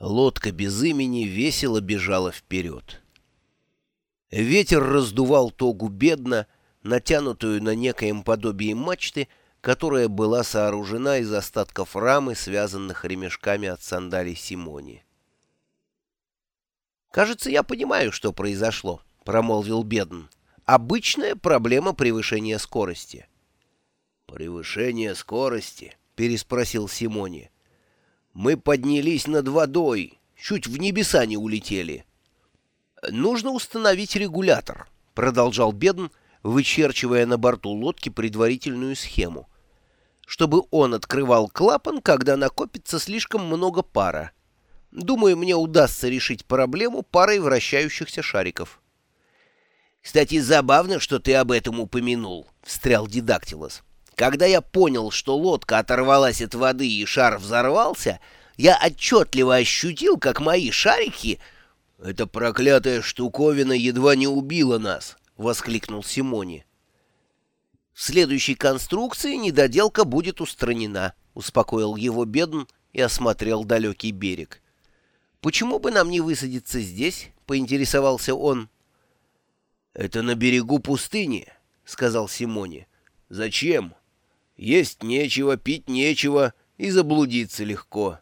Лодка без имени весело бежала вперед. Ветер раздувал тогу бедно, натянутую на некоем подобии мачты, которая была сооружена из остатков рамы, связанных ремешками от сандалий Симони. «Кажется, я понимаю, что произошло», — промолвил Бедн. «Обычная проблема превышения скорости». «Превышение скорости?» — переспросил Симони. Мы поднялись над водой, чуть в небеса не улетели. Нужно установить регулятор, продолжал Бедн, вычерчивая на борту лодки предварительную схему, чтобы он открывал клапан, когда накопится слишком много пара. Думаю, мне удастся решить проблему парой вращающихся шариков. «Кстати, забавно, что ты об этом упомянул», — встрял Дидактилос. Когда я понял, что лодка оторвалась от воды и шар взорвался, я отчетливо ощутил, как мои шарики... «Эта проклятая штуковина едва не убила нас!» — воскликнул Симони. «В следующей конструкции недоделка будет устранена», — успокоил его Бедн и осмотрел далекий берег. «Почему бы нам не высадиться здесь?» — поинтересовался он. «Это на берегу пустыни», — сказал Симони. «Зачем?» Есть нечего, пить нечего, и заблудиться легко.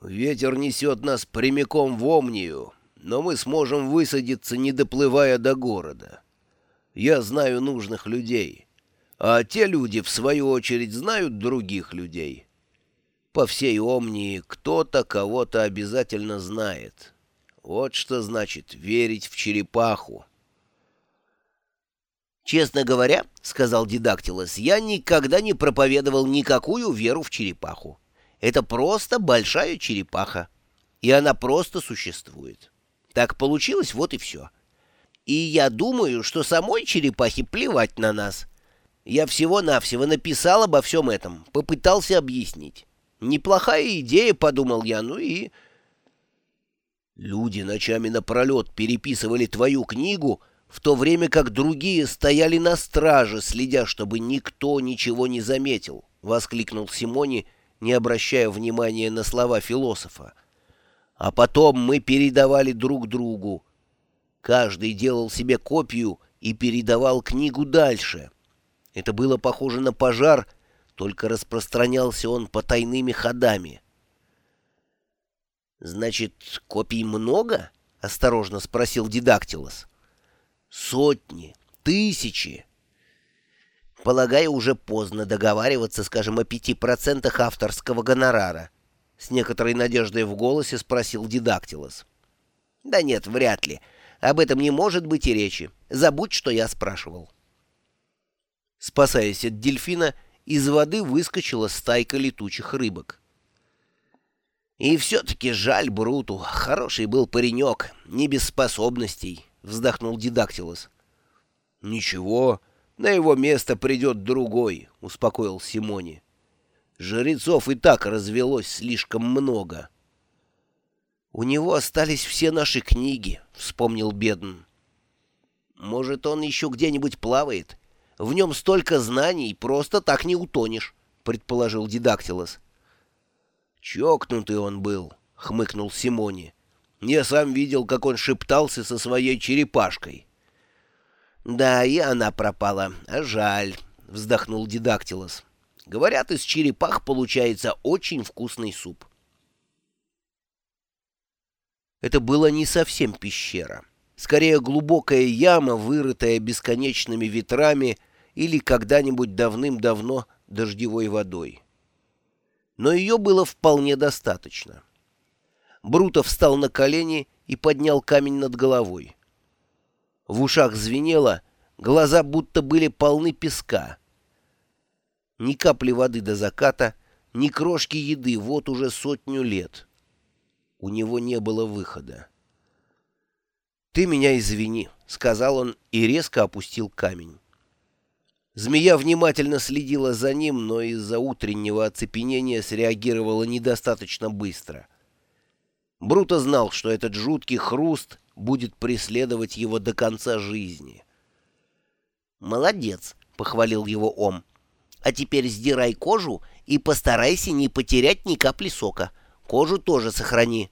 Ветер несет нас прямиком в Омнию, но мы сможем высадиться, не доплывая до города. Я знаю нужных людей, а те люди, в свою очередь, знают других людей. По всей Омнии кто-то кого-то обязательно знает. Вот что значит верить в черепаху. «Честно говоря, — сказал Дидактилос, — я никогда не проповедовал никакую веру в черепаху. Это просто большая черепаха, и она просто существует. Так получилось, вот и все. И я думаю, что самой черепахе плевать на нас. Я всего-навсего написал обо всем этом, попытался объяснить. Неплохая идея, — подумал я, — ну и... Люди ночами напролет переписывали твою книгу — в то время как другие стояли на страже, следя, чтобы никто ничего не заметил, — воскликнул Симони, не обращая внимания на слова философа. А потом мы передавали друг другу. Каждый делал себе копию и передавал книгу дальше. Это было похоже на пожар, только распространялся он потайными ходами. «Значит, копий много?» — осторожно спросил Дидактилос. Сотни, тысячи. Полагаю, уже поздно договариваться, скажем, о пяти процентах авторского гонорара. С некоторой надеждой в голосе спросил Дидактилос. Да нет, вряд ли. Об этом не может быть и речи. Забудь, что я спрашивал. Спасаясь от дельфина, из воды выскочила стайка летучих рыбок. И все-таки жаль Бруту. Хороший был паренек, не без способностей вздохнул Дидактилос. «Ничего, на его место придет другой», — успокоил Симони. «Жрецов и так развелось слишком много». «У него остались все наши книги», — вспомнил Бедн. «Может, он еще где-нибудь плавает? В нем столько знаний, просто так не утонешь», — предположил Дидактилос. «Чокнутый он был», — хмыкнул Симони. Я сам видел, как он шептался со своей черепашкой. «Да, и она пропала. А жаль», — вздохнул Дидактилос. «Говорят, из черепах получается очень вкусный суп». Это была не совсем пещера. Скорее, глубокая яма, вырытая бесконечными ветрами или когда-нибудь давным-давно дождевой водой. Но ее было вполне достаточно. Бруто встал на колени и поднял камень над головой. В ушах звенело, глаза будто были полны песка. Ни капли воды до заката, ни крошки еды вот уже сотню лет. У него не было выхода. «Ты меня извини», — сказал он и резко опустил камень. Змея внимательно следила за ним, но из-за утреннего оцепенения среагировала недостаточно быстро — Бруто знал, что этот жуткий хруст будет преследовать его до конца жизни. «Молодец», — похвалил его Ом. «А теперь сдирай кожу и постарайся не потерять ни капли сока. Кожу тоже сохрани».